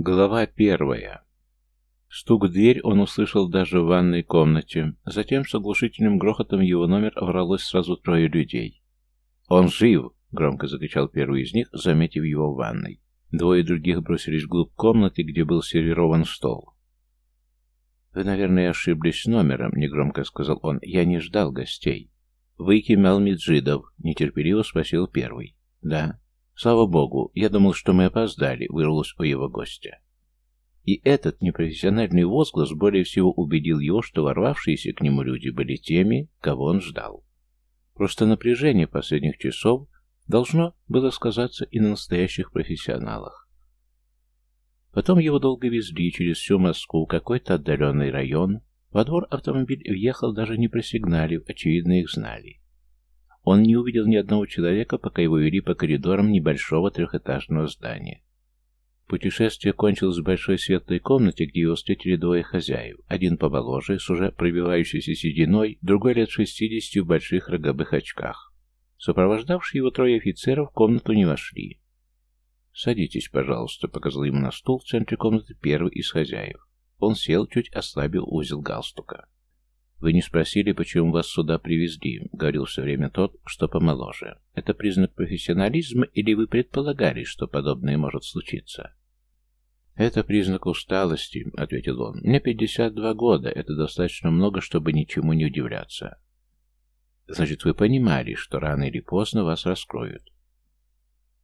Глава первая. Стук в дверь он услышал даже в ванной комнате. Затем с оглушительным грохотом его номер вралось сразу трое людей. «Он жив!» — громко закричал первый из них, заметив его в ванной. Двое других бросились вглубь комнаты, где был сервирован стол. «Вы, наверное, ошиблись номером», — негромко сказал он. «Я не ждал гостей». «Вы Кемал Меджидов», — нетерпеливо спросил первый. «Да». Слава богу, я думал, что мы опоздали, вырвалось у его гостя. И этот непрофессиональный возглас более всего убедил его, что ворвавшиеся к нему люди были теми, кого он ждал. Просто напряжение последних часов должно было сказаться и на настоящих профессионалах. Потом его долго везли через всю Москву, в какой-то отдаленный район. Во двор автомобиль въехал, даже не просигналив, очевидно их знали. Он не увидел ни одного человека, пока его вели по коридорам небольшого трехэтажного здания. Путешествие кончилось в большой светлой комнате, где его встретили двое хозяев. Один поболоже, с уже пробивающейся сединой, другой лет шестидесяти в больших роговых очках. Сопровождавшие его трое офицеров в комнату не вошли. «Садитесь, пожалуйста», — показал ему на стул в центре комнаты первый из хозяев. Он сел, чуть ослабил узел галстука. Вы не спросили, почему вас сюда привезли, говорил все время тот, что помоложе. Это признак профессионализма или вы предполагали, что подобное может случиться? Это признак усталости, ответил он. Мне 52 года, это достаточно много, чтобы ничему не удивляться. Значит, вы понимали, что рано или поздно вас раскроют.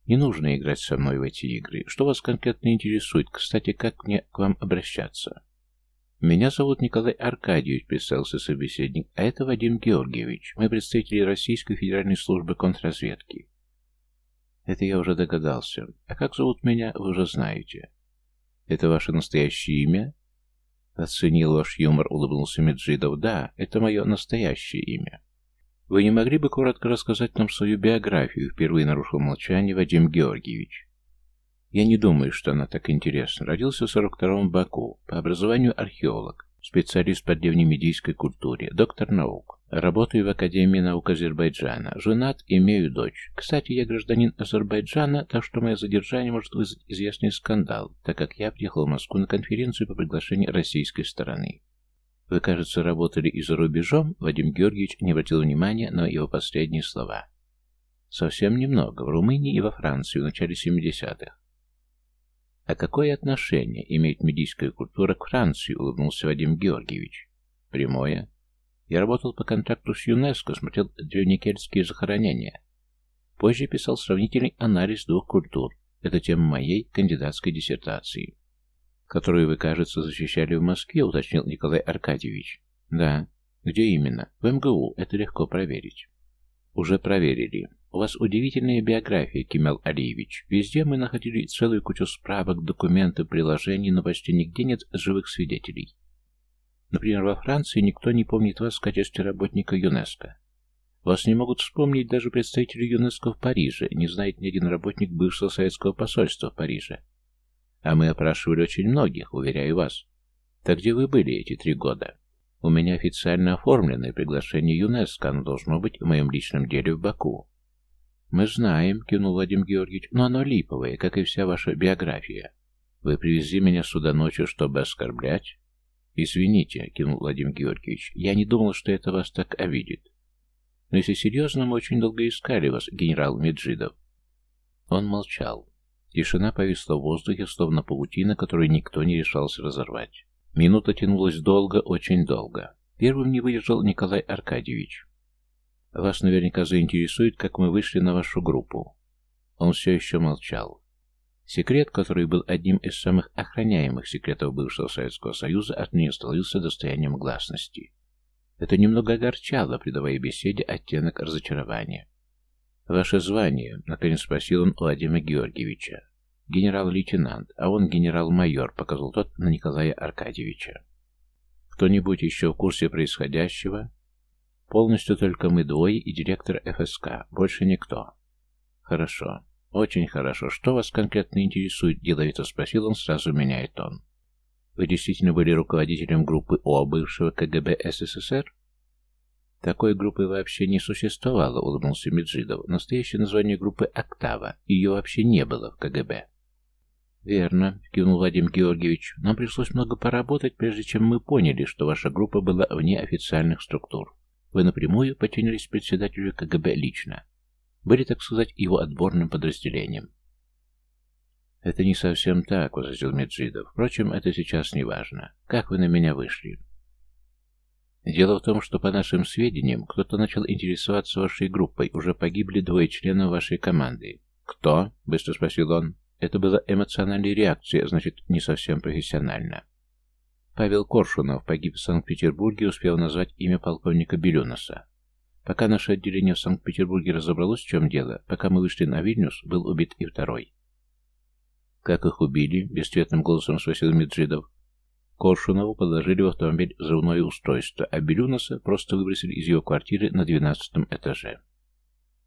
Не нужно играть со мной в эти игры. Что вас конкретно интересует? Кстати, как мне к вам обращаться? Меня зовут Николай Аркадьевич, представился собеседник, а это Вадим Георгиевич. Мы представители Российской Федеральной службы контрразведки. Это я уже догадался. А как зовут меня, вы уже знаете. Это ваше настоящее имя? Оценил ваш юмор, улыбнулся Меджидов. Да, это мое настоящее имя. Вы не могли бы коротко рассказать нам свою биографию? Впервые нарушил молчание Вадим Георгиевич. Я не думаю, что она так интересна. Родился в 42-м Баку, по образованию археолог, специалист по древнемедийской культуре, доктор наук. Работаю в Академии наук Азербайджана. Женат, имею дочь. Кстати, я гражданин Азербайджана, так что мое задержание может вызвать известный скандал, так как я приехал в Москву на конференцию по приглашению российской стороны. Вы, кажется, работали и за рубежом, Вадим Георгиевич не обратил внимания на его последние слова. Совсем немного, в Румынии и во Франции в начале 70-х. А какое отношение имеет медийская культура к Франции, улыбнулся Вадим Георгиевич. Прямое. Я работал по контракту с ЮНЕСКО, смотрел древнекельтские захоронения. Позже писал сравнительный анализ двух культур. Это тема моей кандидатской диссертации. Которую вы, кажется, защищали в Москве, уточнил Николай Аркадьевич. Да. Где именно? В МГУ. Это легко проверить. Уже проверили вас удивительная биография, Кимел Алиевич. Везде мы находили целую кучу справок, документов, приложений, но почти нигде нет живых свидетелей. Например, во Франции никто не помнит вас в качестве работника ЮНЕСКО. Вас не могут вспомнить даже представители ЮНЕСКО в Париже, не знает ни один работник бывшего советского посольства в Париже. А мы опрашивали очень многих, уверяю вас. Так где вы были эти три года? У меня официально оформленное приглашение ЮНЕСКО, оно должно быть в моем личном деле в Баку. Мы знаем, кинул Владимир Георгиевич, но ну, оно липовое, как и вся ваша биография. Вы привезли меня сюда ночью, чтобы оскорблять? Извините, кинул Владимир Георгиевич, я не думал, что это вас так обидит. Но если серьезно, мы очень долго искали вас, генерал Меджидов. Он молчал. Тишина повисла в воздухе, словно паутина, которую никто не решался разорвать. Минута тянулась долго, очень долго. Первым не выдержал Николай Аркадьевич. Вас наверняка заинтересует, как мы вышли на вашу группу». Он все еще молчал. Секрет, который был одним из самых охраняемых секретов бывшего Советского Союза, отныне становился достоянием гласности. Это немного огорчало, придавая беседе оттенок разочарования. «Ваше звание?» — наконец спросил он Владимира Георгиевича. «Генерал-лейтенант, а он генерал-майор», — показал тот на Николая Аркадьевича. «Кто-нибудь еще в курсе происходящего?» Полностью только мы двое и директор ФСК, больше никто. Хорошо. Очень хорошо. Что вас конкретно интересует? Деловито спросил он, сразу меняет тон. Вы действительно были руководителем группы О бывшего КГБ СССР? Такой группы вообще не существовало, улыбнулся Меджидов. Настоящее название группы «Октава». Ее вообще не было в КГБ. «Верно», — кивнул Вадим Георгиевич. «Нам пришлось много поработать, прежде чем мы поняли, что ваша группа была вне официальных структур. Вы напрямую подчинились председателю КГБ лично. Были, так сказать, его отборным подразделением. «Это не совсем так», — возразил Меджидов. «Впрочем, это сейчас не важно. Как вы на меня вышли?» Дело в том, что, по нашим сведениям, кто-то начал интересоваться вашей группой. Уже погибли двое членов вашей команды. «Кто?» — быстро спросил он. Это была эмоциональная реакция, значит, не совсем профессионально. Павел Коршунов погиб в Санкт-Петербурге, успел назвать имя полковника Белюнаса. Пока наше отделение в Санкт-Петербурге разобралось, в чем дело, пока мы вышли на Вильнюс, был убит и второй. «Как их убили?» — бесцветным голосом спросил Меджидов. Коршунову подложили в автомобиль взрывное устройство, а Белюнаса просто выбросили из его квартиры на двенадцатом этаже.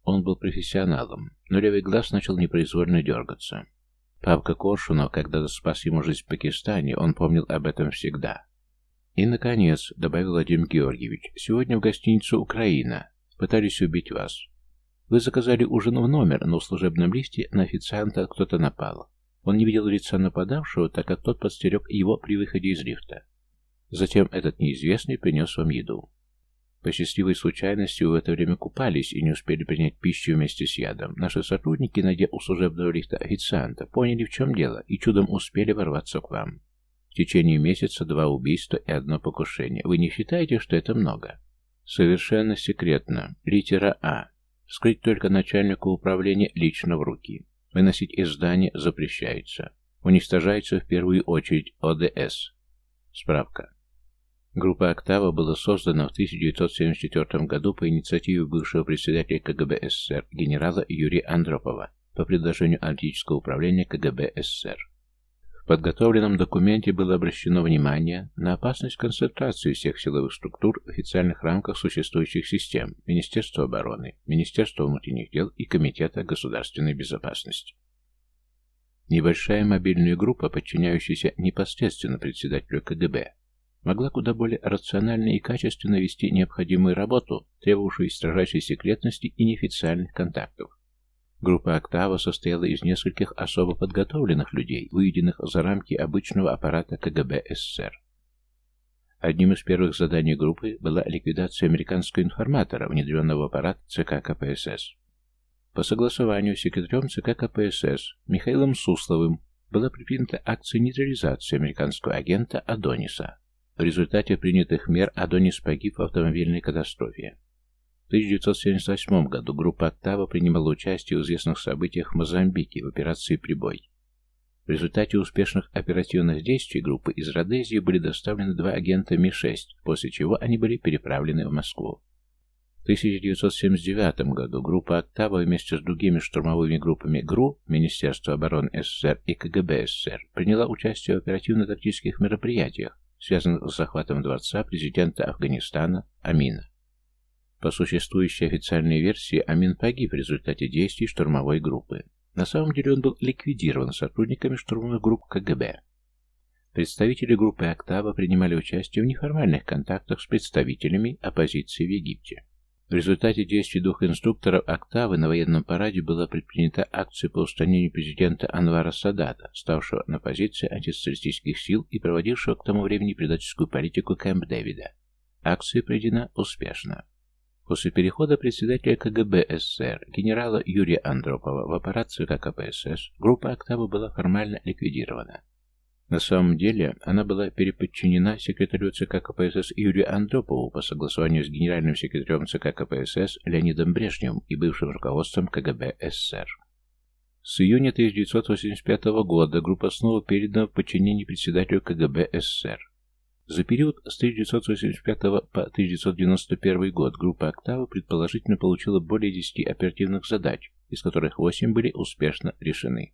Он был профессионалом, но левый глаз начал непроизвольно дергаться. Папка Коршунов, когда спас ему жизнь в Пакистане, он помнил об этом всегда. И, наконец, добавил Владимир Георгиевич, сегодня в гостиницу «Украина». Пытались убить вас. Вы заказали ужин в номер, но в служебном листе на официанта кто-то напал. Он не видел лица нападавшего, так как тот подстерег его при выходе из лифта. Затем этот неизвестный принес вам еду. По Посчастливой случайностью в это время купались и не успели принять пищу вместе с ядом. Наши сотрудники, найдя у служебного лифта официанта, поняли, в чем дело, и чудом успели ворваться к вам. В течение месяца два убийства и одно покушение. Вы не считаете, что это много? Совершенно секретно. Литера А. Скрыть только начальнику управления лично в руки. Выносить из здания запрещается. Уничтожается в первую очередь ОДС. Справка. Группа «Октава» была создана в 1974 году по инициативе бывшего председателя КГБ СССР генерала Юрия Андропова по предложению Арктического управления КГБ СССР. В подготовленном документе было обращено внимание на опасность концентрации всех силовых структур в официальных рамках существующих систем Министерства обороны, Министерства внутренних дел и Комитета государственной безопасности. Небольшая мобильная группа, подчиняющаяся непосредственно председателю КГБ, могла куда более рационально и качественно вести необходимую работу, требовавшую строжайшей секретности и неофициальных контактов. Группа «Октава» состояла из нескольких особо подготовленных людей, выведенных за рамки обычного аппарата КГБ СССР. Одним из первых заданий группы была ликвидация американского информатора, внедренного в аппарат ЦК КПСС. По согласованию с секретарем ЦК КПСС Михаилом Сусловым была предпринята акция нейтрализации американского агента Адониса. В результате принятых мер Адонис погиб в автомобильной катастрофе. В 1978 году группа «Октава» принимала участие в известных событиях в Мозамбике в операции «Прибой». В результате успешных оперативных действий группы из Родезии были доставлены два агента Ми-6, после чего они были переправлены в Москву. В 1979 году группа «Октава» вместе с другими штурмовыми группами ГРУ, Министерство обороны СССР и КГБ СССР приняла участие в оперативно-тактических мероприятиях, связан с захватом дворца президента Афганистана Амина. По существующей официальной версии, Амин погиб в результате действий штурмовой группы. На самом деле он был ликвидирован сотрудниками штурмовых групп КГБ. Представители группы «Октава» принимали участие в неформальных контактах с представителями оппозиции в Египте. В результате действий двух инструкторов «Октавы» на военном параде была предпринята акция по устранению президента Анвара Садата, ставшего на позиции антисоциалистических сил и проводившего к тому времени предательскую политику Кэмп Дэвида. Акция проведена успешно. После перехода председателя КГБ СССР генерала Юрия Андропова в аппарат ЦК КПСС группа «Октава» была формально ликвидирована. На самом деле, она была переподчинена секретарю ЦК КПСС Юрию Андропову по согласованию с генеральным секретарем ЦК КПСС Леонидом Брежневым и бывшим руководством КГБ СССР. С июня 1985 года группа снова передана в подчинение председателю КГБ СССR. За период с 1985 по 1991 год группа «Октава» предположительно получила более 10 оперативных задач, из которых 8 были успешно решены.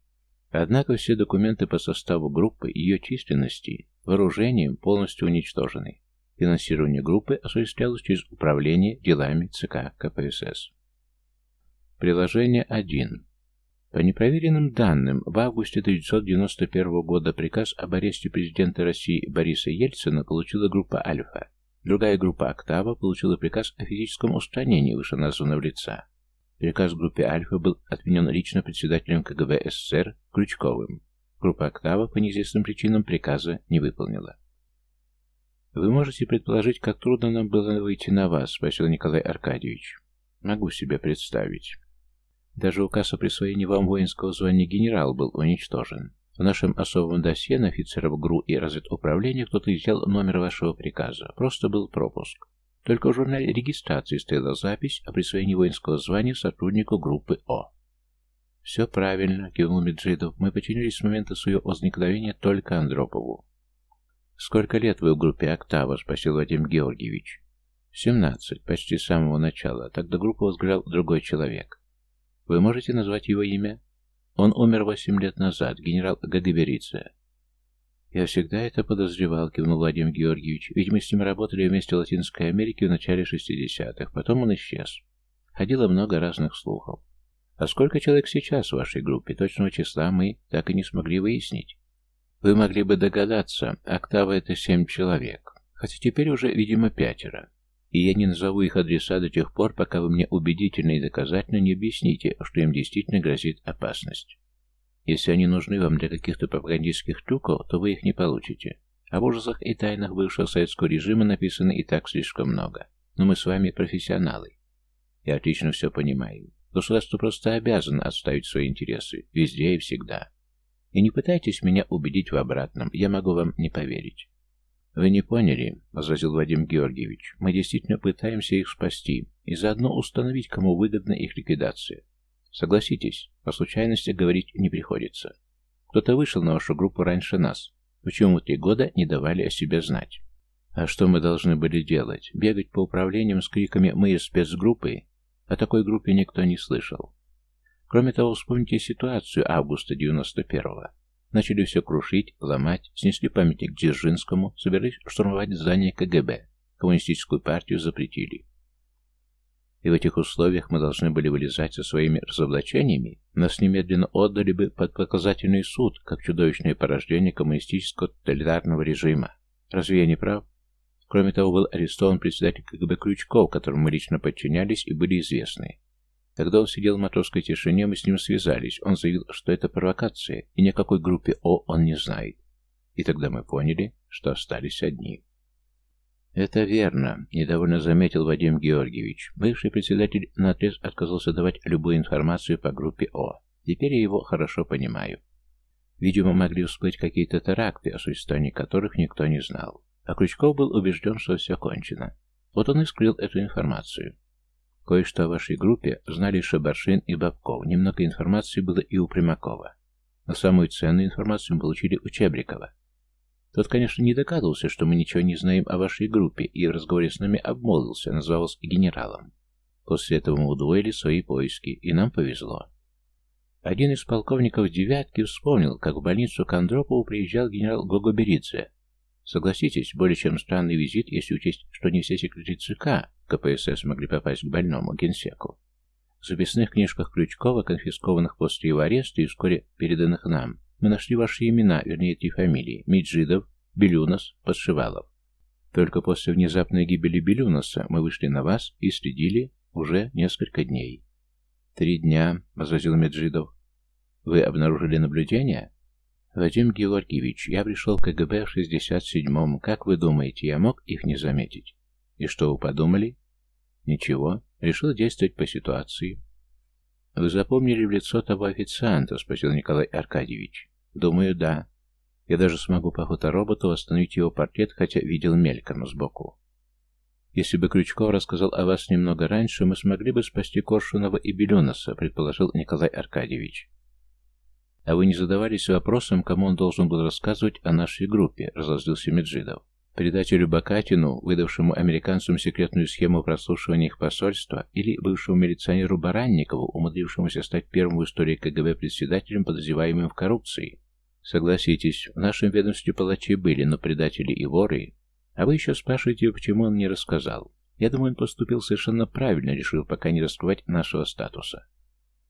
Однако все документы по составу группы и ее численности, вооружением полностью уничтожены. Финансирование группы осуществлялось через управление делами ЦК КПСС. Приложение 1. По непроверенным данным, в августе 1991 года приказ об аресте президента России Бориса Ельцина получила группа «Альфа». Другая группа «Октава» получила приказ о физическом устранении вышеназванного лица. Приказ группе «Альфа» был отменен лично председателем КГБ СССР Крючковым. Группа «Октава» по неизвестным причинам приказа не выполнила. «Вы можете предположить, как трудно нам было выйти на вас?» – спросил Николай Аркадьевич. «Могу себе представить. Даже указ о присвоении вам воинского звания генерал был уничтожен. В нашем особом досье на офицеров ГРУ и разведуправления кто-то взял номер вашего приказа. Просто был пропуск. Только в журнале регистрации стояла запись о присвоении воинского звания сотруднику группы О. «Все правильно», — кивнул Меджидов. «Мы подчинились с момента своего возникновения только Андропову». «Сколько лет вы в группе «Октава»?» — спросил Вадим Георгиевич. «Семнадцать, почти с самого начала. Тогда группу возглавлял другой человек. Вы можете назвать его имя?» «Он умер восемь лет назад, генерал Гагаберица. Я всегда это подозревал, кивнул Владимир Георгиевич. Ведь мы с ним работали вместе в Латинской Америке в начале 60-х. Потом он исчез. Ходило много разных слухов. А сколько человек сейчас в вашей группе? Точного числа мы так и не смогли выяснить. Вы могли бы догадаться, октава — это семь человек. Хотя теперь уже, видимо, пятеро. И я не назову их адреса до тех пор, пока вы мне убедительно и доказательно не объясните, что им действительно грозит опасность. Если они нужны вам для каких-то пропагандистских трюков, то вы их не получите. А Об ужасах и тайнах бывшего советского режима написано и так слишком много. Но мы с вами профессионалы. Я отлично все понимаю. Государство просто обязано отставить свои интересы. Везде и всегда. И не пытайтесь меня убедить в обратном. Я могу вам не поверить. «Вы не поняли», — возразил Вадим Георгиевич. «Мы действительно пытаемся их спасти и заодно установить, кому выгодна их ликвидация. Согласитесь, по случайности говорить не приходится. Кто-то вышел на вашу группу раньше нас. Почему три года не давали о себе знать? А что мы должны были делать? Бегать по управлениям с криками «Мы из спецгруппы?» О такой группе никто не слышал. Кроме того, вспомните ситуацию августа 91-го. Начали все крушить, ломать, снесли памятник Дзержинскому, собирались штурмовать здание КГБ. Коммунистическую партию запретили. И в этих условиях мы должны были вылезать со своими разоблачениями. Нас немедленно отдали бы под показательный суд, как чудовищное порождение коммунистического тоталитарного режима. Разве я не прав? Кроме того, был арестован председатель КГБ Крючков, которому мы лично подчинялись и были известны. Когда он сидел в матросской тишине, мы с ним связались. Он заявил, что это провокация, и никакой группе О он не знает. И тогда мы поняли, что остались одни. Это верно. недовольно заметил Вадим Георгиевич. Бывший председатель наотрез отказался давать любую информацию по группе О. Теперь я его хорошо понимаю. Видимо, могли всплыть какие-то теракты, о существовании которых никто не знал. А Крючков был убежден, что все кончено. Вот он и скрыл эту информацию. Кое-что о вашей группе знали Шабаршин и Бабков. Немного информации было и у Примакова. Но самую ценную информацию мы получили у Чебрикова. Тот, конечно, не догадывался, что мы ничего не знаем о вашей группе, и в разговоре с нами обмолвился, назвался генералом. После этого мы удвоили свои поиски, и нам повезло. Один из полковников «девятки» вспомнил, как в больницу к Андропову приезжал генерал Гогоберидзе. Согласитесь, более чем странный визит, если учесть, что не все секретари ЦК КПСС могли попасть к больному генсеку. В записных книжках Крючкова, конфискованных после его ареста и вскоре переданных нам, мы нашли ваши имена, вернее, эти фамилии. Меджидов, Белюнос, Подшивалов. Только после внезапной гибели Белюноса мы вышли на вас и следили уже несколько дней. «Три дня», — возразил Меджидов. «Вы обнаружили наблюдение?» «Вадим Георгиевич, я пришел в КГБ в 67-м. Как вы думаете, я мог их не заметить?» «И что вы подумали?» «Ничего. Решил действовать по ситуации». «Вы запомнили в лицо того официанта?» — спросил Николай Аркадьевич. Думаю, да. Я даже смогу по фотороботу восстановить его портрет, хотя видел мельком сбоку. Если бы Крючков рассказал о вас немного раньше, мы смогли бы спасти Коршунова и Беленаса, предположил Николай Аркадьевич. А вы не задавались вопросом, кому он должен был рассказывать о нашей группе, разозлился Меджидов. Предателю Бакатину, выдавшему американцам секретную схему прослушивания их посольства, или бывшему милиционеру Баранникову, умудрившемуся стать первым в истории КГБ председателем, подозреваемым в коррупции, Согласитесь, в нашем ведомстве палачи были, но предатели и воры... А вы еще спрашиваете, почему он не рассказал. Я думаю, он поступил совершенно правильно, решив пока не раскрывать нашего статуса.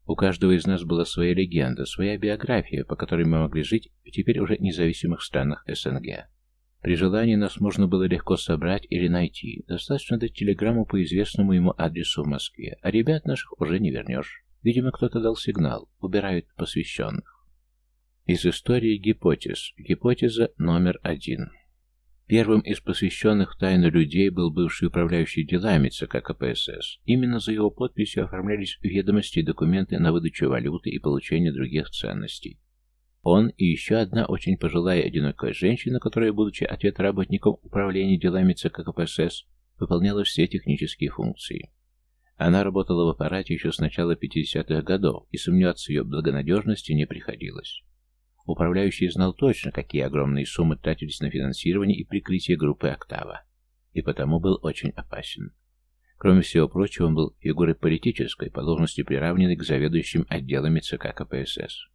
У каждого из нас была своя легенда, своя биография, по которой мы могли жить в теперь уже независимых странах СНГ. При желании нас можно было легко собрать или найти. Достаточно дать телеграмму по известному ему адресу в Москве, а ребят наших уже не вернешь. Видимо, кто-то дал сигнал, убирают посвященных. Из истории гипотез. Гипотеза номер один. Первым из посвященных тайну людей был бывший управляющий делами ЦК КПСС. Именно за его подписью оформлялись ведомости и документы на выдачу валюты и получение других ценностей. Он и еще одна очень пожилая одинокая женщина, которая, будучи ответ работником управления делами ЦК КПСС, выполняла все технические функции. Она работала в аппарате еще с начала 50-х годов, и сомневаться в ее благонадежности не приходилось. Управляющий знал точно, какие огромные суммы тратились на финансирование и прикрытие группы «Октава», и потому был очень опасен. Кроме всего прочего, он был фигурой политической, по должности приравненной к заведующим отделами ЦК КПСС.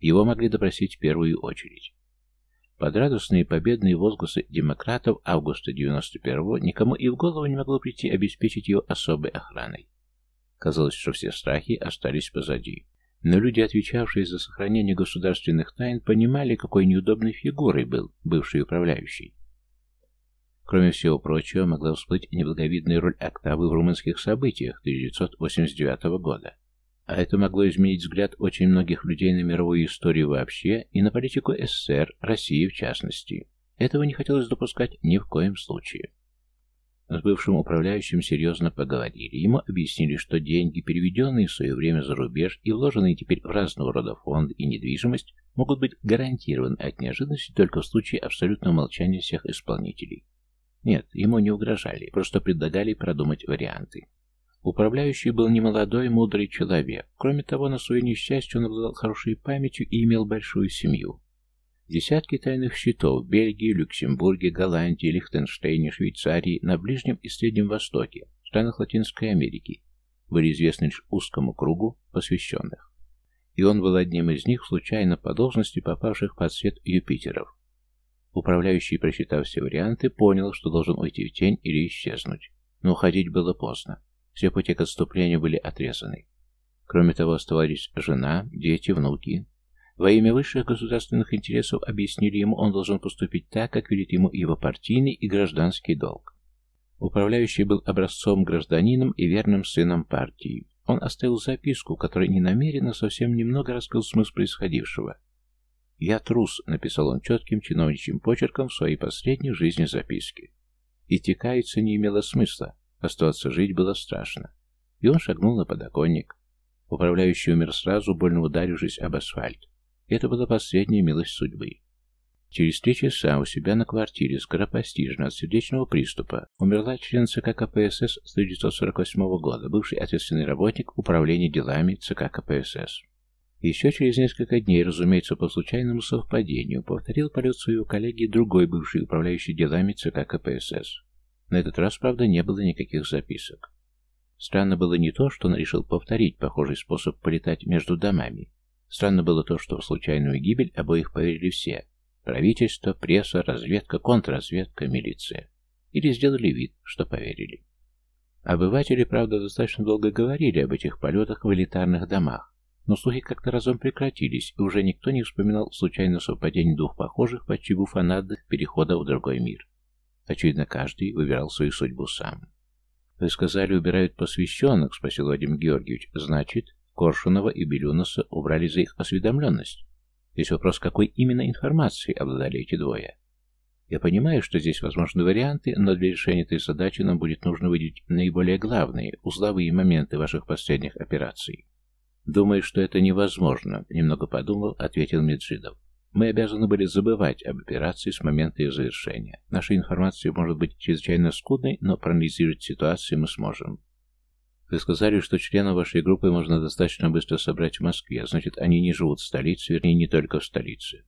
Его могли допросить в первую очередь. Под радостные победные возгласы демократов августа 91-го никому и в голову не могло прийти обеспечить ее особой охраной. Казалось, что все страхи остались позади. Но люди, отвечавшие за сохранение государственных тайн, понимали, какой неудобной фигурой был бывший управляющий. Кроме всего прочего, могла всплыть неблаговидная роль октавы в румынских событиях 1989 года. А это могло изменить взгляд очень многих людей на мировую историю вообще и на политику СССР, России в частности. Этого не хотелось допускать ни в коем случае. С бывшим управляющим серьезно поговорили. Ему объяснили, что деньги, переведенные в свое время за рубеж и вложенные теперь в разного рода фонды и недвижимость, могут быть гарантированы от неожиданности только в случае абсолютного молчания всех исполнителей. Нет, ему не угрожали, просто предлагали продумать варианты. Управляющий был немолодой и мудрый человек. Кроме того, на свое несчастье он обладал хорошей памятью и имел большую семью. Десятки тайных счетов в Бельгии, Люксембурге, Голландии, Лихтенштейне, Швейцарии, на Ближнем и Среднем Востоке, в странах Латинской Америки были известны лишь узкому кругу посвященных. И он был одним из них, случайно по должности попавших под свет Юпитеров. Управляющий, просчитав все варианты, понял, что должен уйти в тень или исчезнуть. Но уходить было поздно. Все пути к отступлению были отрезаны. Кроме того, оставались жена, дети, внуки, во имя высших государственных интересов объяснили ему, он должен поступить так, как велит ему его партийный и гражданский долг. Управляющий был образцом гражданином и верным сыном партии. Он оставил записку, которая ненамеренно совсем немного раскрыл смысл происходившего. «Я трус», — написал он четким чиновничьим почерком в своей последней жизни записки. И не имело смысла, оставаться жить было страшно. И он шагнул на подоконник. Управляющий умер сразу, больно ударившись об асфальт. Это была последняя милость судьбы. Через три часа у себя на квартире скоропостижно от сердечного приступа умерла член ЦК КПСС с 1948 года, бывший ответственный работник управления делами ЦК КПСС. Еще через несколько дней, разумеется, по случайному совпадению, повторил полет своего коллеги другой бывший управляющий делами ЦК КПСС. На этот раз, правда, не было никаких записок. Странно было не то, что он решил повторить похожий способ полетать между домами, Странно было то, что в случайную гибель обоих поверили все. Правительство, пресса, разведка, контрразведка, милиция. Или сделали вид, что поверили. Обыватели, правда, достаточно долго говорили об этих полетах в элитарных домах, но слухи как-то разом прекратились, и уже никто не вспоминал случайно совпадение двух похожих, почти буфанадных перехода в другой мир. Очевидно, каждый выбирал свою судьбу сам. «Вы сказали, убирают посвященных?» — спросил Вадим Георгиевич. «Значит, Коршунова и Белюнаса убрали за их осведомленность. Здесь вопрос, какой именно информации обладали эти двое. Я понимаю, что здесь возможны варианты, но для решения этой задачи нам будет нужно выделить наиболее главные, узловые моменты ваших последних операций. Думаю, что это невозможно, немного подумал, ответил Меджидов. Мы обязаны были забывать об операции с момента ее завершения. Наша информация может быть чрезвычайно скудной, но проанализировать ситуацию мы сможем. Вы сказали, что членов вашей группы можно достаточно быстро собрать в Москве, значит, они не живут в столице, вернее, не только в столице.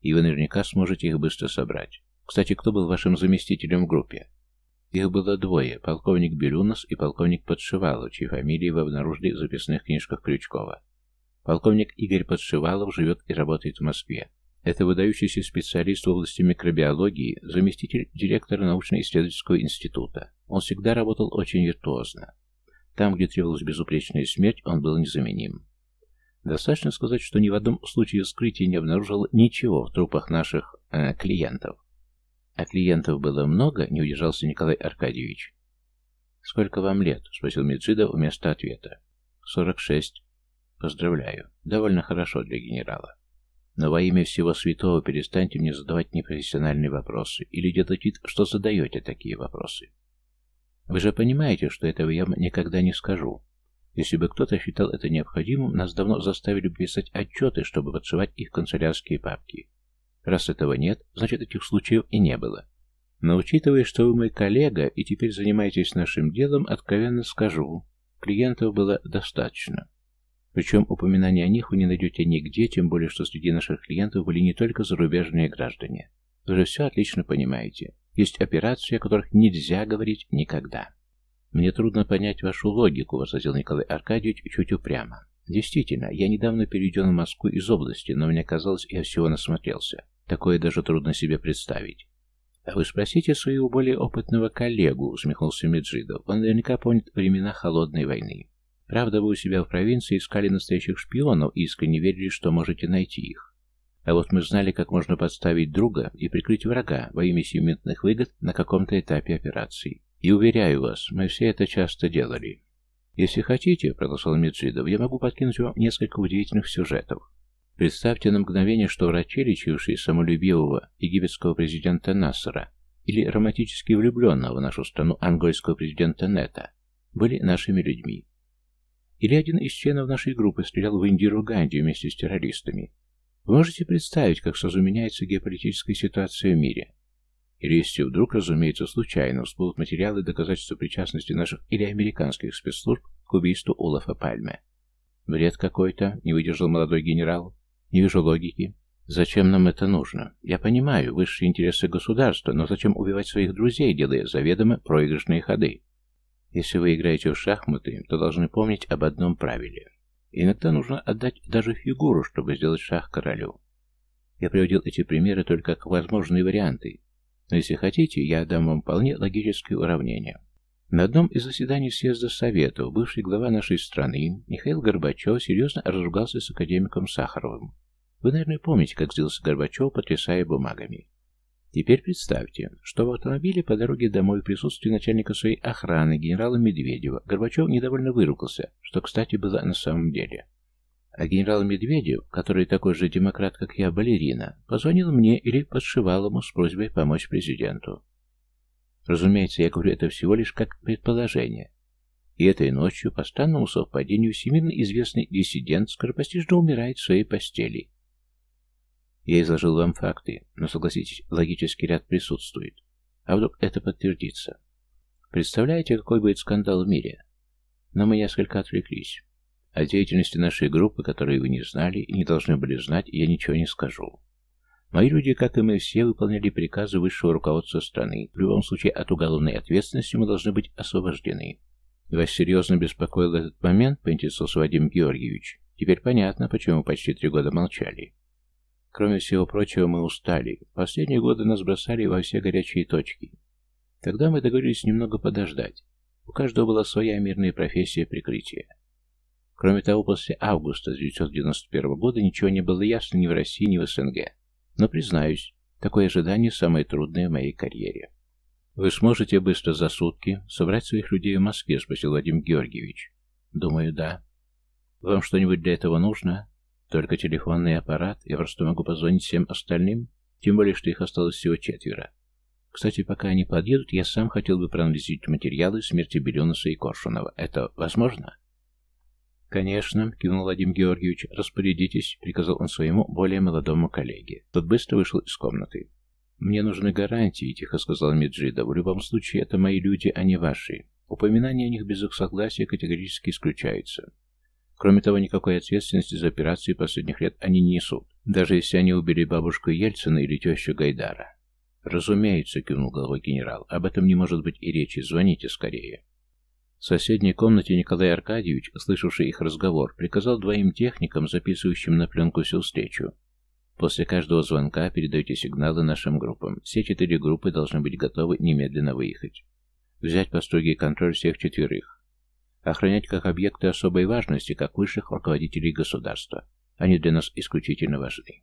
И вы наверняка сможете их быстро собрать. Кстати, кто был вашим заместителем в группе? Их было двое, полковник Белюнос и полковник Подшивалов, чьи фамилии вы обнаружили в записных книжках Крючкова. Полковник Игорь Подшивалов живет и работает в Москве. Это выдающийся специалист в области микробиологии, заместитель директора научно-исследовательского института. Он всегда работал очень виртуозно. Там, где требовалась безупречная смерть, он был незаменим. Достаточно сказать, что ни в одном случае вскрытие не обнаружило ничего в трупах наших э, клиентов. А клиентов было много, не удержался Николай Аркадьевич. «Сколько вам лет?» — спросил Меджида вместо ответа. «Сорок шесть». «Поздравляю. Довольно хорошо для генерала. Но во имя всего святого перестаньте мне задавать непрофессиональные вопросы. Или делайте вид, что задаете такие вопросы. Вы же понимаете, что этого я никогда не скажу. Если бы кто-то считал это необходимым, нас давно заставили бы писать отчеты, чтобы подшивать их канцелярские папки. Раз этого нет, значит этих случаев и не было. Но учитывая, что вы мой коллега и теперь занимаетесь нашим делом, откровенно скажу, клиентов было достаточно. Причем упоминания о них вы не найдете нигде, тем более, что среди наших клиентов были не только зарубежные граждане. Вы же все отлично понимаете. Есть операции, о которых нельзя говорить никогда. Мне трудно понять вашу логику, возразил Николай Аркадьевич чуть упрямо. Действительно, я недавно переведен в Москву из области, но мне казалось, я всего насмотрелся. Такое даже трудно себе представить. А вы спросите своего более опытного коллегу, усмехнулся Меджидов. Он наверняка помнит времена холодной войны. Правда, вы у себя в провинции искали настоящих шпионов и искренне верили, что можете найти их. А вот мы знали, как можно подставить друга и прикрыть врага во имя сементных выгод на каком-то этапе операции. И уверяю вас, мы все это часто делали. Если хотите, продолжал Меджидов, я могу подкинуть вам несколько удивительных сюжетов. Представьте на мгновение, что врачи, лечившие самолюбивого египетского президента Нассера или романтически влюбленного в нашу страну ангольского президента Нета, были нашими людьми. Или один из членов нашей группы стрелял в Индиру Ганди вместе с террористами, Можете представить, как сразу меняется геополитическая ситуация в мире? Или если вдруг, разумеется, случайно всплывут материалы доказательства причастности наших или американских спецслужб к убийству Олафа Пальме? Бред какой-то, не выдержал молодой генерал. Не вижу логики. Зачем нам это нужно? Я понимаю, высшие интересы государства, но зачем убивать своих друзей, делая заведомо проигрышные ходы? Если вы играете в шахматы, то должны помнить об одном правиле. Иногда нужно отдать даже фигуру, чтобы сделать шаг королю. Я приводил эти примеры только как возможные варианты, но если хотите, я дам вам вполне логические уравнения. На одном из заседаний съезда Советов бывший глава нашей страны Михаил Горбачев серьезно разругался с академиком Сахаровым. Вы, наверное, помните, как злился Горбачев, потрясая бумагами. Теперь представьте, что в автомобиле по дороге домой в присутствии начальника своей охраны, генерала Медведева, Горбачев недовольно выругался, что, кстати, было на самом деле. А генерал Медведев, который такой же демократ, как я, балерина, позвонил мне или подшивал ему с просьбой помочь президенту. Разумеется, я говорю это всего лишь как предположение. И этой ночью, по странному совпадению, всемирно известный диссидент скоропостижно умирает в своей постели, я изложил вам факты, но, согласитесь, логический ряд присутствует. А вдруг это подтвердится? Представляете, какой будет скандал в мире? Но мы несколько отвлеклись. О деятельности нашей группы, которую вы не знали и не должны были знать, я ничего не скажу. Мои люди, как и мы все, выполняли приказы высшего руководства страны. В любом случае, от уголовной ответственности мы должны быть освобождены. Вас серьезно беспокоил этот момент, поинтересовался Вадим Георгиевич. Теперь понятно, почему почти три года молчали. Кроме всего прочего, мы устали. Последние годы нас бросали во все горячие точки. Тогда мы договорились немного подождать. У каждого была своя мирная профессия прикрытия. Кроме того, после августа 1991 года ничего не было ясно ни в России, ни в СНГ. Но, признаюсь, такое ожидание самое трудное в моей карьере. «Вы сможете быстро за сутки собрать своих людей в Москве?» – спросил Вадим Георгиевич. «Думаю, да». «Вам что-нибудь для этого нужно?» Только телефонный аппарат, я просто могу позвонить всем остальным, тем более, что их осталось всего четверо. Кстати, пока они подъедут, я сам хотел бы проанализировать материалы смерти Беленуса и Коршунова. Это возможно? «Конечно», — кивнул Вадим Георгиевич, — «распорядитесь», — приказал он своему более молодому коллеге. Тот быстро вышел из комнаты. «Мне нужны гарантии», — тихо сказал Меджида. «В любом случае, это мои люди, а не ваши. Упоминания о них без их согласия категорически исключаются. Кроме того, никакой ответственности за операции последних лет они не несут, даже если они убили бабушку Ельцина или тещу Гайдара. «Разумеется», — кивнул головой генерал, — «об этом не может быть и речи, звоните скорее». В соседней комнате Николай Аркадьевич, слышавший их разговор, приказал двоим техникам, записывающим на пленку всю встречу. После каждого звонка передайте сигналы нашим группам. Все четыре группы должны быть готовы немедленно выехать. Взять по строгий контроль всех четверых. Охранять как объекты особой важности, как высших руководителей государства. Они для нас исключительно важны.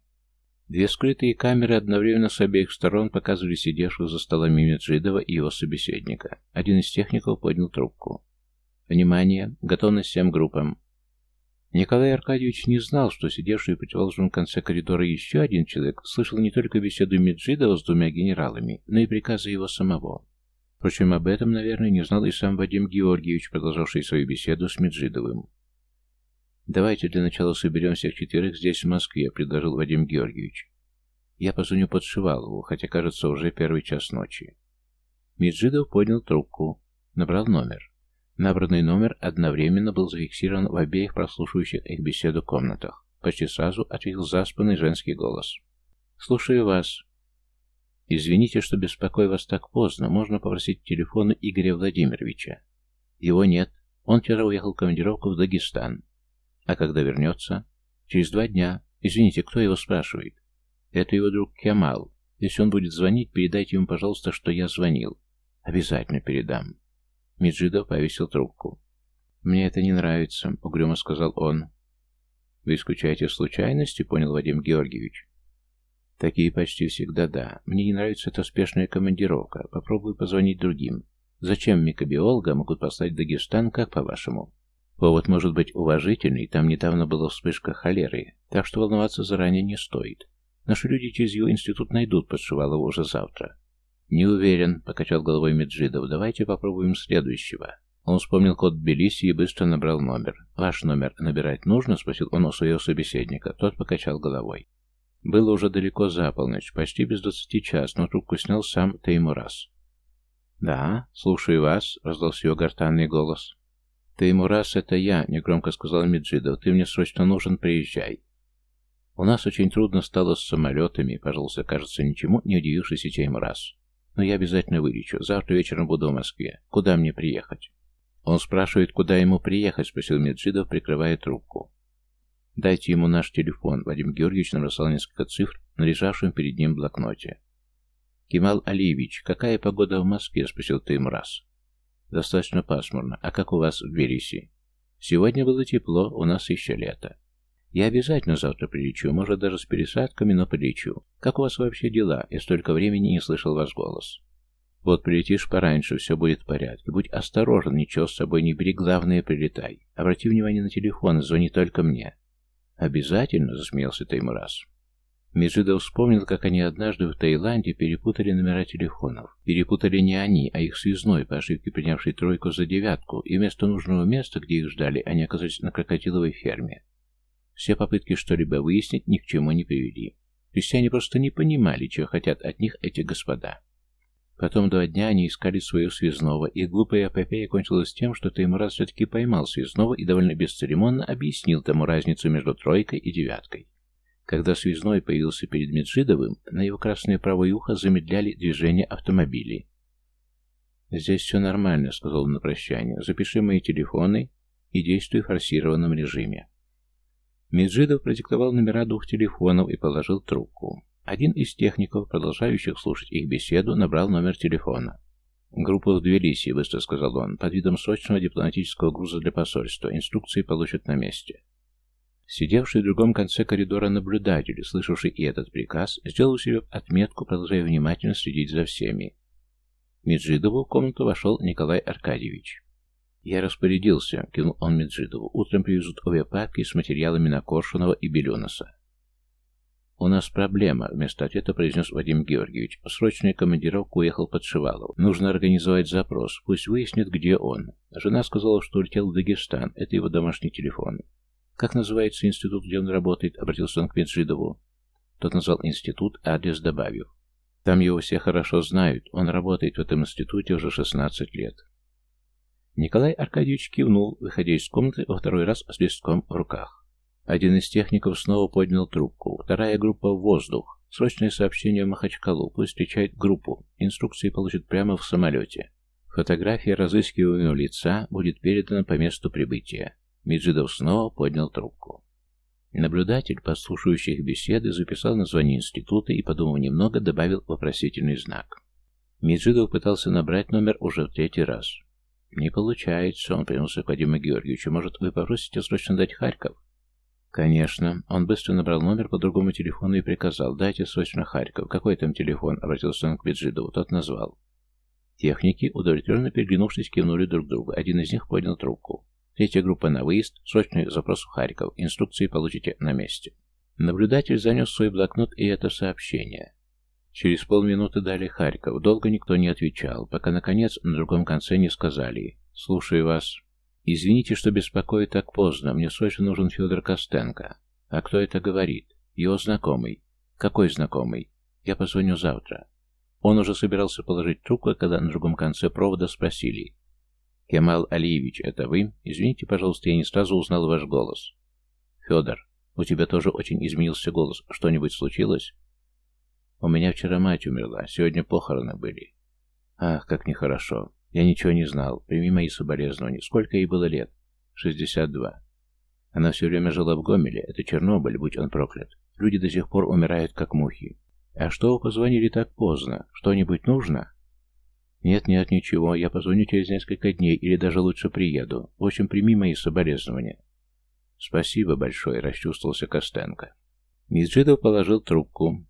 Две скрытые камеры одновременно с обеих сторон показывали сидевших за столами Меджидова и его собеседника. Один из техников поднял трубку. «Внимание! Готовность всем группам!» Николай Аркадьевич не знал, что сидевший в противоположном конце коридора еще один человек слышал не только беседу Меджидова с двумя генералами, но и приказы его самого. Впрочем, об этом, наверное, не знал и сам Вадим Георгиевич, продолжавший свою беседу с Меджидовым. «Давайте для начала соберем всех четверых здесь, в Москве», — предложил Вадим Георгиевич. «Я позвоню Подшивалову, хотя, кажется, уже первый час ночи». Меджидов поднял трубку, набрал номер. Набранный номер одновременно был зафиксирован в обеих прослушивающих их беседу комнатах. Почти сразу ответил заспанный женский голос. «Слушаю вас. Извините, что беспокою вас так поздно. Можно попросить телефона Игоря Владимировича? Его нет. Он вчера уехал в командировку в Дагестан. А когда вернется? Через два дня. Извините, кто его спрашивает? Это его друг Кемал. Если он будет звонить, передайте ему, пожалуйста, что я звонил. Обязательно передам. Меджидов повесил трубку. «Мне это не нравится», — угрюмо сказал он. «Вы исключаете случайности?» — понял Вадим Георгиевич. Такие почти всегда да. Мне не нравится эта спешная командировка. Попробую позвонить другим. Зачем микобиолога могут послать в Дагестан, как по-вашему? Повод может быть уважительный, там недавно была вспышка холеры, так что волноваться заранее не стоит. Наши люди через ее институт найдут подшивалова уже завтра. Не уверен, покачал головой Меджидов, давайте попробуем следующего. Он вспомнил код Тбилиси и быстро набрал номер. «Ваш номер набирать нужно?» — спросил он у своего собеседника. Тот покачал головой. Было уже далеко за полночь, почти без двадцати час, но трубку снял сам Таймурас. «Да, слушаю вас», — раздался его гортанный голос. «Таймурас, это я», — негромко сказал Меджидов. «Ты мне срочно нужен, приезжай». «У нас очень трудно стало с самолетами», — пожалуйста, кажется, ничему не удивившийся Таймурас. «Но я обязательно вылечу. Завтра вечером буду в Москве. Куда мне приехать?» «Он спрашивает, куда ему приехать?» — спросил Меджидов, прикрывая трубку. Дайте ему наш телефон. Вадим Георгиевич набросал несколько цифр на лежавшем перед ним блокноте. «Кемал Алиевич, какая погода в Москве?» — спросил ты им раз. «Достаточно пасмурно. А как у вас в Берисе?» «Сегодня было тепло, у нас еще лето». «Я обязательно завтра прилечу, может, даже с пересадками, но прилечу. Как у вас вообще дела? Я столько времени не слышал ваш голос». «Вот прилетишь пораньше, все будет в порядке. Будь осторожен, ничего с собой не бери, главное, прилетай. Обрати внимание на телефон, звони только мне. Обязательно, засмеялся Таймураз. Мизуда вспомнил, как они однажды в Таиланде перепутали номера телефонов. Перепутали не они, а их связной, по ошибке принявший тройку за девятку, и вместо нужного места, где их ждали, они оказались на крокодиловой ферме. Все попытки что-либо выяснить ни к чему не привели. Крестьяне просто не понимали, чего хотят от них эти господа. Потом два дня они искали своего связного, и глупая эпопея кончилась тем, что Таймураз все-таки поймал связного и довольно бесцеремонно объяснил тому разницу между тройкой и девяткой. Когда связной появился перед Меджидовым, на его красное правое ухо замедляли движение автомобилей. «Здесь все нормально», — сказал он на прощание. «Запиши мои телефоны и действуй в форсированном режиме». Меджидов продиктовал номера двух телефонов и положил трубку. Один из техников, продолжающих слушать их беседу, набрал номер телефона. «Группа в Тбилиси», — быстро сказал он, — «под видом срочного дипломатического груза для посольства. Инструкции получат на месте». Сидевший в другом конце коридора наблюдатель, слышавший и этот приказ, сделал себе отметку, продолжая внимательно следить за всеми. Меджидову в комнату вошел Николай Аркадьевич. «Я распорядился», — кинул он Меджидову. «Утром привезут обе папки с материалами на Коршунова и Белюнаса. У нас проблема. Вместо ответа произнес Вадим Георгиевич. Срочная командировка уехал под Шивалов. Нужно организовать запрос. Пусть выяснит, где он. Жена сказала, что улетел в Дагестан. Это его домашний телефон. Как называется институт, где он работает? Обратился он к Меджидову. Тот назвал институт, адрес добавил. Там его все хорошо знают. Он работает в этом институте уже 16 лет. Николай Аркадьевич кивнул, выходя из комнаты во второй раз с листком в руках. Один из техников снова поднял трубку. Вторая группа воздух. Срочное сообщение Махачкалу. Пусть встречает группу. Инструкции получит прямо в самолете. Фотография разыскиваемого лица будет передана по месту прибытия. Меджидов снова поднял трубку. Наблюдатель, подслушивающий их беседы, записал название института и, подумав немного, добавил вопросительный знак. Меджидов пытался набрать номер уже в третий раз. «Не получается», — он принялся к Вадиму Георгиевичу. «Может, вы попросите срочно дать Харьков?» «Конечно». Он быстро набрал номер по другому телефону и приказал «Дайте срочно Харьков». «Какой там телефон?» — обратился он к Беджидову. Тот назвал. Техники, удовлетворенно переглянувшись, кивнули друг другу. Один из них поднял трубку. Третья группа на выезд. Срочный запрос в Харьков. Инструкции получите на месте. Наблюдатель занес свой блокнот и это сообщение. Через полминуты дали Харьков. Долго никто не отвечал, пока, наконец, на другом конце не сказали «Слушаю вас». Извините, что беспокою так поздно. Мне срочно нужен Федор Костенко. А кто это говорит? Его знакомый. Какой знакомый? Я позвоню завтра. Он уже собирался положить трубку, когда на другом конце провода спросили. «Кемал Алиевич, это вы? Извините, пожалуйста, я не сразу узнал ваш голос». «Федор, у тебя тоже очень изменился голос. Что-нибудь случилось?» «У меня вчера мать умерла. Сегодня похороны были». «Ах, как нехорошо. Я ничего не знал. Прими мои соболезнования. Сколько ей было лет? 62. Она все время жила в Гомеле. Это Чернобыль, будь он проклят. Люди до сих пор умирают, как мухи. А что вы позвонили так поздно? Что-нибудь нужно? Нет, нет, ничего. Я позвоню через несколько дней или даже лучше приеду. В общем, прими мои соболезнования. Спасибо большое, расчувствовался Костенко. Ниджидов положил трубку.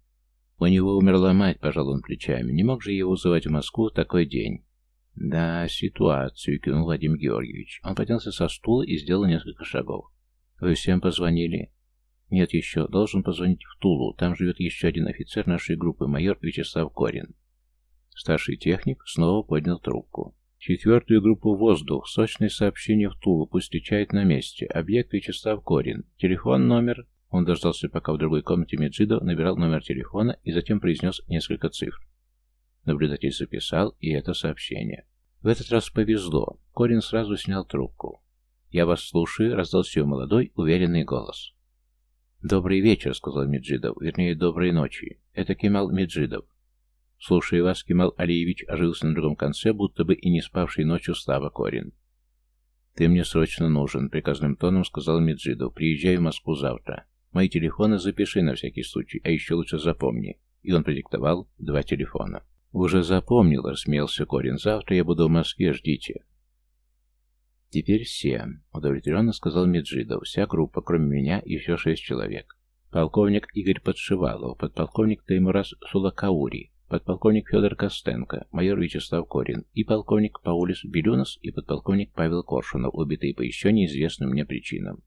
У него умерла мать, пожал он плечами. Не мог же его вызывать в Москву в такой день. «Да, ситуацию», — кивнул Владимир Георгиевич. Он поднялся со стула и сделал несколько шагов. «Вы всем позвонили?» «Нет еще. Должен позвонить в Тулу. Там живет еще один офицер нашей группы, майор Вячеслав Корин». Старший техник снова поднял трубку. «Четвертую группу «Воздух». Сочное сообщение в Тулу. Пусть встречает на месте. Объект Вячеслав Корин. Телефон номер...» Он дождался, пока в другой комнате Меджидо набирал номер телефона и затем произнес несколько цифр. Наблюдатель записал и это сообщение. В этот раз повезло. Корин сразу снял трубку. «Я вас слушаю», — раздался ее молодой, уверенный голос. «Добрый вечер», — сказал Меджидов, вернее, «доброй ночи». Это Кемал Меджидов. «Слушаю вас, Кемал Алиевич», — ожился на другом конце, будто бы и не спавший ночью Слава Корин. «Ты мне срочно нужен», — приказным тоном сказал Меджидов. «Приезжай в Москву завтра. Мои телефоны запиши на всякий случай, а еще лучше запомни». И он продиктовал два телефона. Уже запомнил, рассмеялся Корин. Завтра я буду в Москве, ждите. Теперь все, удовлетворенно сказал Меджидов. Вся группа, кроме меня, еще шесть человек. Полковник Игорь Подшивалов, подполковник Таймурас Сулакаури, подполковник Федор Костенко, майор Вячеслав Корин и полковник Паулис Белюнос и подполковник Павел Коршунов, убитые по еще неизвестным мне причинам.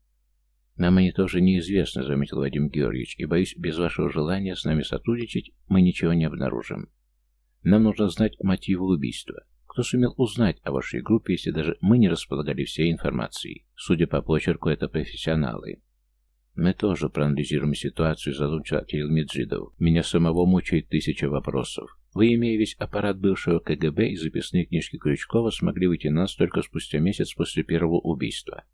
«Нам они тоже неизвестны», — заметил Вадим Георгиевич, «и, боюсь, без вашего желания с нами сотрудничать мы ничего не обнаружим». Нам нужно знать мотивы убийства. Кто сумел узнать о вашей группе, если даже мы не располагали всей информацией? Судя по почерку, это профессионалы. Мы тоже проанализируем ситуацию, задумчиво ответил Меджидов. Меня самого мучает тысяча вопросов. Вы, имея весь аппарат бывшего КГБ и записные книжки Крючкова, смогли выйти нас только спустя месяц после первого убийства.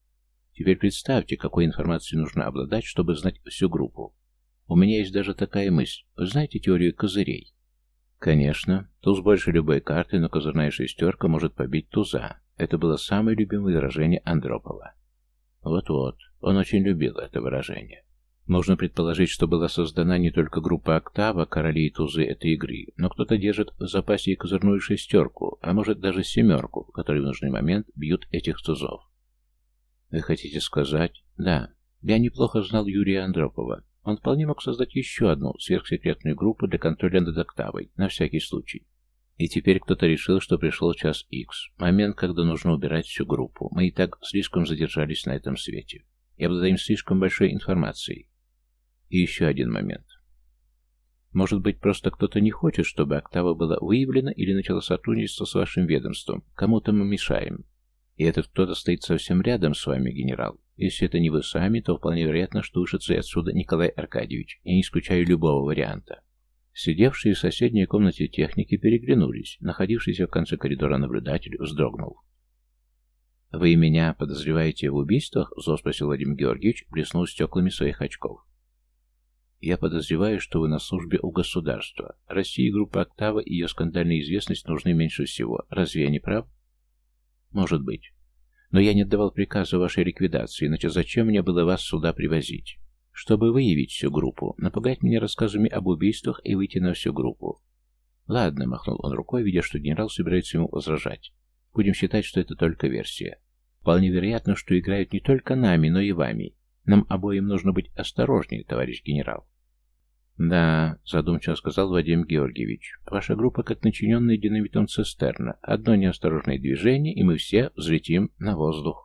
Теперь представьте, какой информацией нужно обладать, чтобы знать всю группу. У меня есть даже такая мысль. Вы знаете теорию козырей? Конечно, туз больше любой карты, но козырная шестерка может побить туза. Это было самое любимое выражение Андропова. Вот-вот, он очень любил это выражение. Можно предположить, что была создана не только группа «Октава», «Короли» и «Тузы» этой игры, но кто-то держит в запасе и козырную шестерку, а может даже семерку, которые в нужный момент бьют этих тузов. Вы хотите сказать? Да. Я неплохо знал Юрия Андропова. Он вполне мог создать еще одну сверхсекретную группу для контроля над Октавой, на всякий случай. И теперь кто-то решил, что пришел час X, момент, когда нужно убирать всю группу. Мы и так слишком задержались на этом свете. И обладаем слишком большой информацией. И еще один момент. Может быть, просто кто-то не хочет, чтобы октава была выявлена или начала сотрудничество с вашим ведомством. Кому-то мы мешаем. И этот кто-то стоит совсем рядом с вами, генерал. Если это не вы сами, то вполне вероятно, что ушится отсюда Николай Аркадьевич. Я не исключаю любого варианта. Сидевшие в соседней комнате техники переглянулись. Находившийся в конце коридора наблюдатель вздрогнул. «Вы меня подозреваете в убийствах?» — зло спросил Вадим Георгиевич, блеснул стеклами своих очков. «Я подозреваю, что вы на службе у государства. России группа «Октава» и ее скандальная известность нужны меньше всего. Разве я не прав?» «Может быть но я не отдавал приказа вашей ликвидации, иначе зачем мне было вас сюда привозить? Чтобы выявить всю группу, напугать меня рассказами об убийствах и выйти на всю группу. Ладно, махнул он рукой, видя, что генерал собирается ему возражать. Будем считать, что это только версия. Вполне вероятно, что играют не только нами, но и вами. Нам обоим нужно быть осторожнее, товарищ генерал. Да, задумчиво сказал Вадим Георгиевич. Ваша группа как начиненная динамитом цистерна. Одно неосторожное движение, и мы все взлетим на воздух.